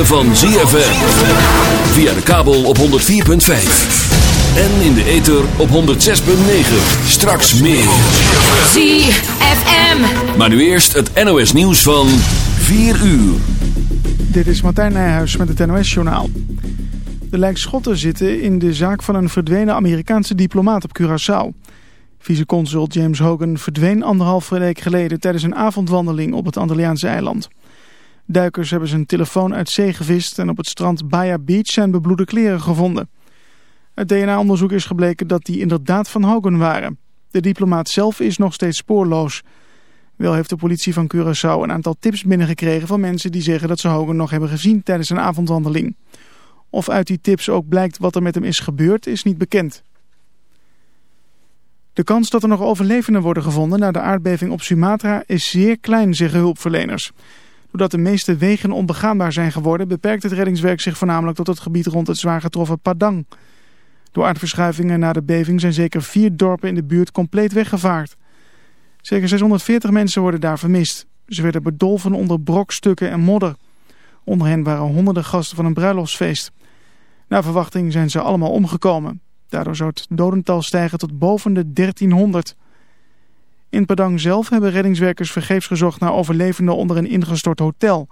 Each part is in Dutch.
ritme van ZFM. Via de kabel op 104.5. En in de ether op 106.9. Straks meer. ZFM. Maar nu eerst het NOS nieuws van 4 uur. Dit is Martijn Nijhuis met het NOS journaal. De lijkschotten zitten in de zaak van een verdwenen Amerikaanse diplomaat op Curaçao. Viceconsul James Hogan verdween anderhalf week geleden tijdens een avondwandeling op het Antilliaanse eiland. Duikers hebben zijn telefoon uit zee gevist en op het strand Baia Beach zijn bebloede kleren gevonden. Uit DNA-onderzoek is gebleken dat die inderdaad van Hogan waren. De diplomaat zelf is nog steeds spoorloos. Wel heeft de politie van Curaçao een aantal tips binnengekregen van mensen die zeggen dat ze Hogan nog hebben gezien tijdens een avondwandeling. Of uit die tips ook blijkt wat er met hem is gebeurd is niet bekend. De kans dat er nog overlevenden worden gevonden na de aardbeving op Sumatra is zeer klein, zeggen hulpverleners. Doordat de meeste wegen onbegaanbaar zijn geworden... beperkt het reddingswerk zich voornamelijk tot het gebied rond het zwaar getroffen Padang. Door aardverschuivingen na de beving zijn zeker vier dorpen in de buurt compleet weggevaard. Zeker 640 mensen worden daar vermist. Ze werden bedolven onder brokstukken en modder. Onder hen waren honderden gasten van een bruiloftsfeest. Na verwachting zijn ze allemaal omgekomen. Daardoor zou het dodental stijgen tot boven de 1300. In Padang zelf hebben reddingswerkers vergeefs gezocht naar overlevenden onder een ingestort hotel.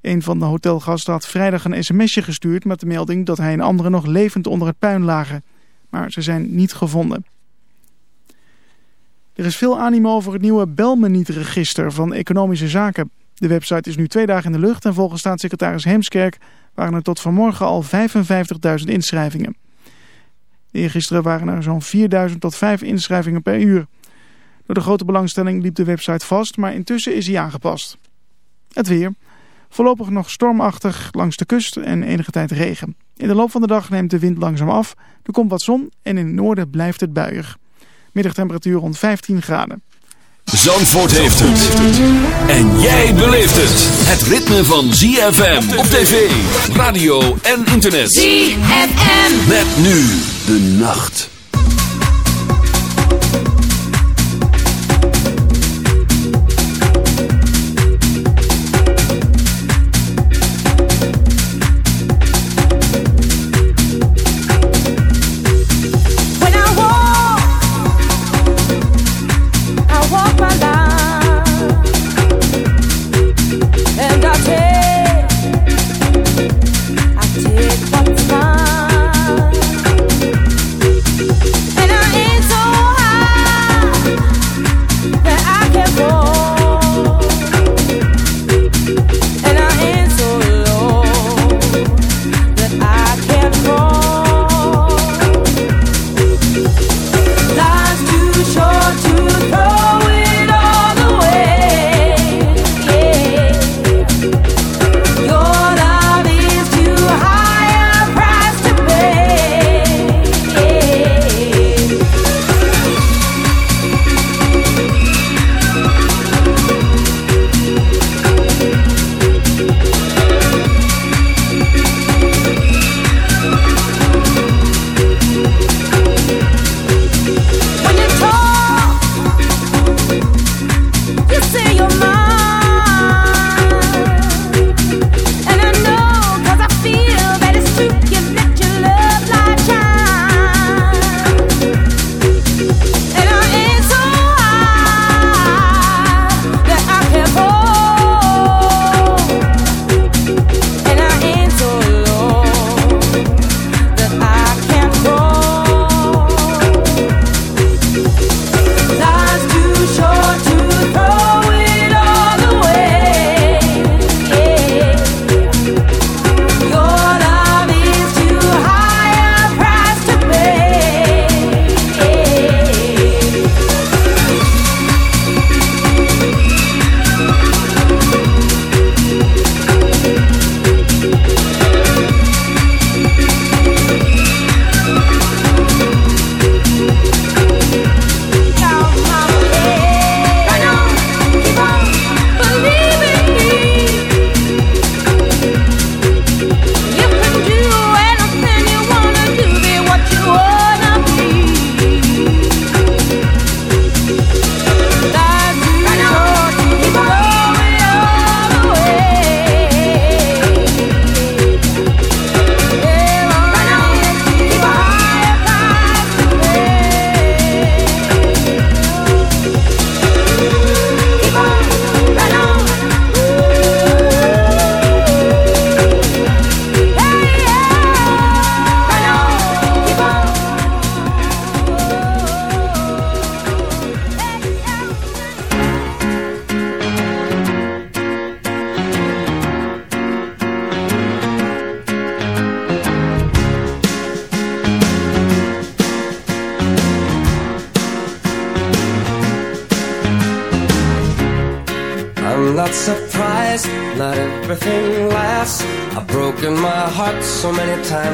Een van de hotelgasten had vrijdag een sms'je gestuurd met de melding dat hij en anderen nog levend onder het puin lagen. Maar ze zijn niet gevonden. Er is veel animo over het nieuwe Belmeniet-register van economische zaken. De website is nu twee dagen in de lucht en volgens staatssecretaris Heemskerk waren er tot vanmorgen al 55.000 inschrijvingen. Eergisteren waren er zo'n 4.000 tot 5 inschrijvingen per uur. Door de grote belangstelling liep de website vast, maar intussen is hij aangepast. Het weer. Voorlopig nog stormachtig langs de kust en enige tijd regen. In de loop van de dag neemt de wind langzaam af. Er komt wat zon en in het noorden blijft het buiig. Middagtemperatuur rond 15 graden. Zandvoort heeft het. En jij beleeft het. Het ritme van ZFM op tv, radio en internet. ZFM. Met nu de nacht.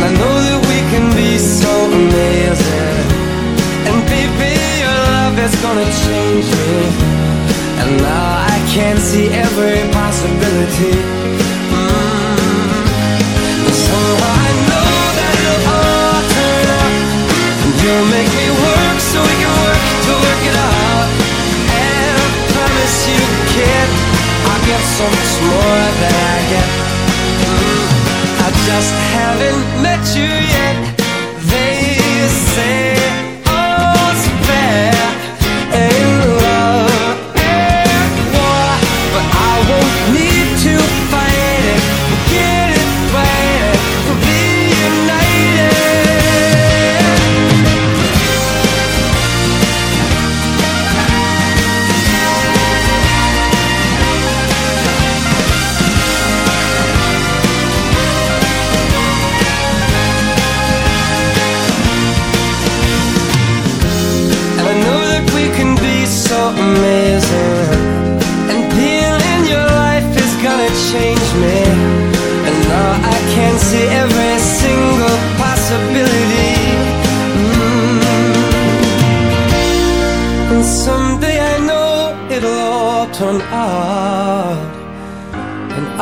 And I know that we can be so amazing. And baby, your love is gonna change me. And now I can see every possibility. Mm. Somehow I know that it'll all turn out. And you'll make me work so we can work to work it out you, kid. I get so much more than I get. Mm, I just haven't met you yet.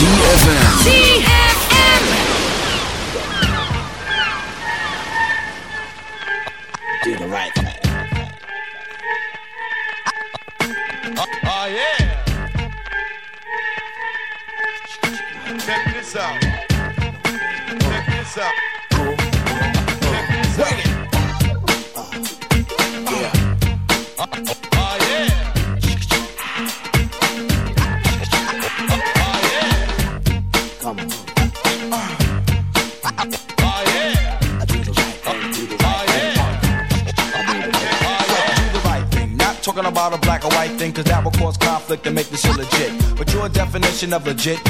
ZFM. Definition of legit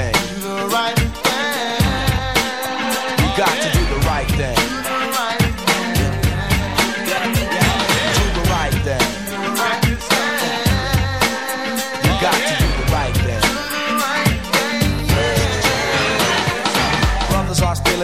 Yeah.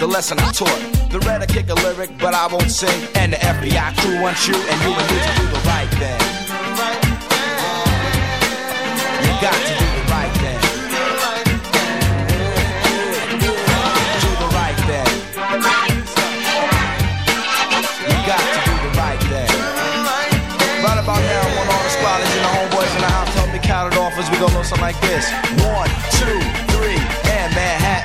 the lesson I taught. The red I kick a lyric, but I won't sing. And the FBI crew wants you, and you and me to do the right thing. You got to do the right thing. Do the right thing. You got to do the right thing. Right about now, I want all the squatters and the homeboys in the house to help me count it off as we go something like this. One, two,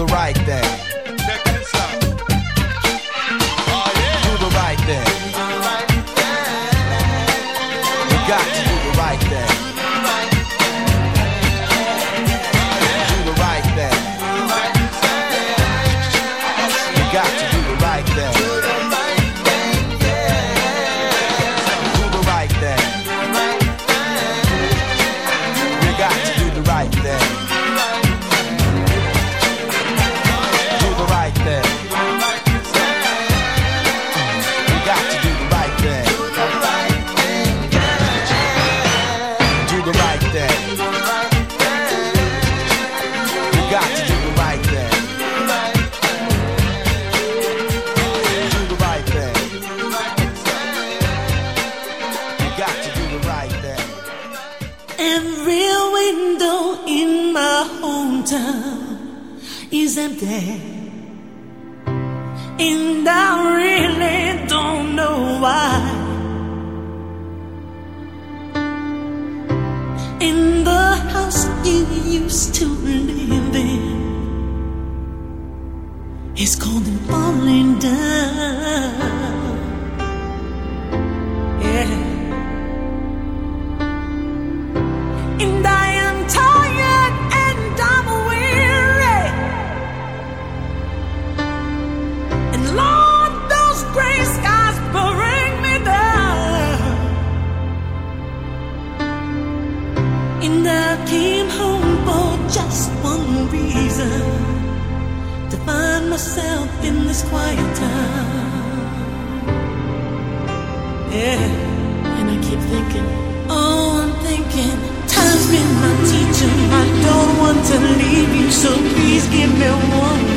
Oh, do the right thing. Do the right thing. You got to do the right thing. pie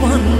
one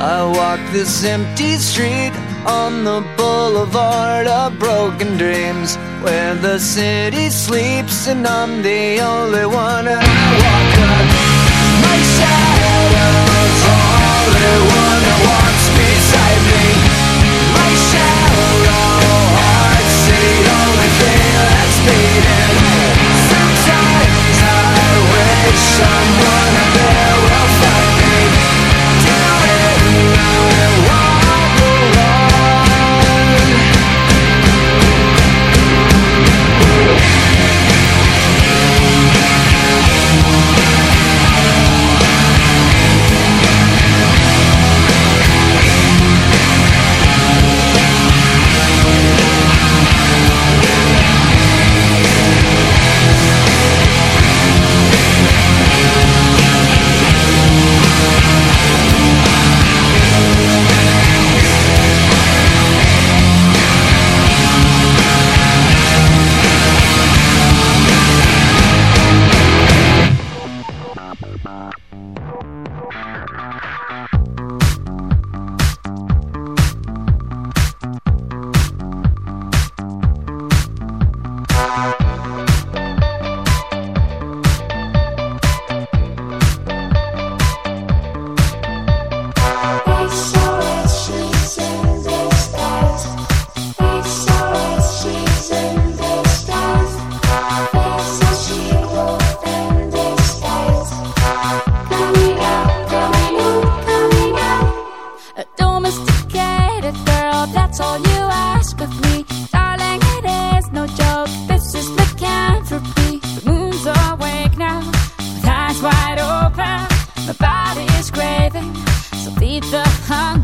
I walk this empty street on the boulevard of broken dreams where the city sleeps and I'm the only one. I walk on my shadow's only one that walks beside me. My shallow heart's the only thing that's beating. Sometimes I wish someone had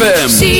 ZFM.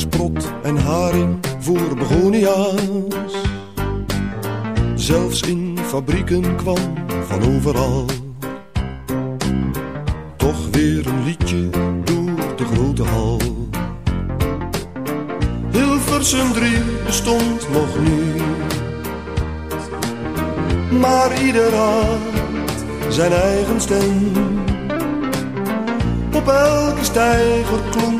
Sprot en haring, voor begonia's. Zelfs in fabrieken kwam van overal. Toch weer een liedje door de grote hal. Hilversum 3 bestond nog niet. Maar ieder had zijn eigen stem. Op elke steiger klonk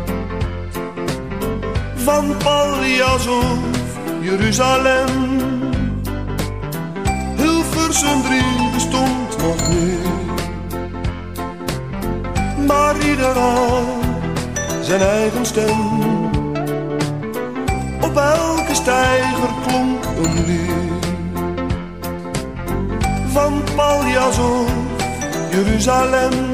Van Paljas of Jeruzalem. Hilversum 3 bestond nog niet Maar ieder had zijn eigen stem. Op elke steiger klonk een lied Van Paljas of Jeruzalem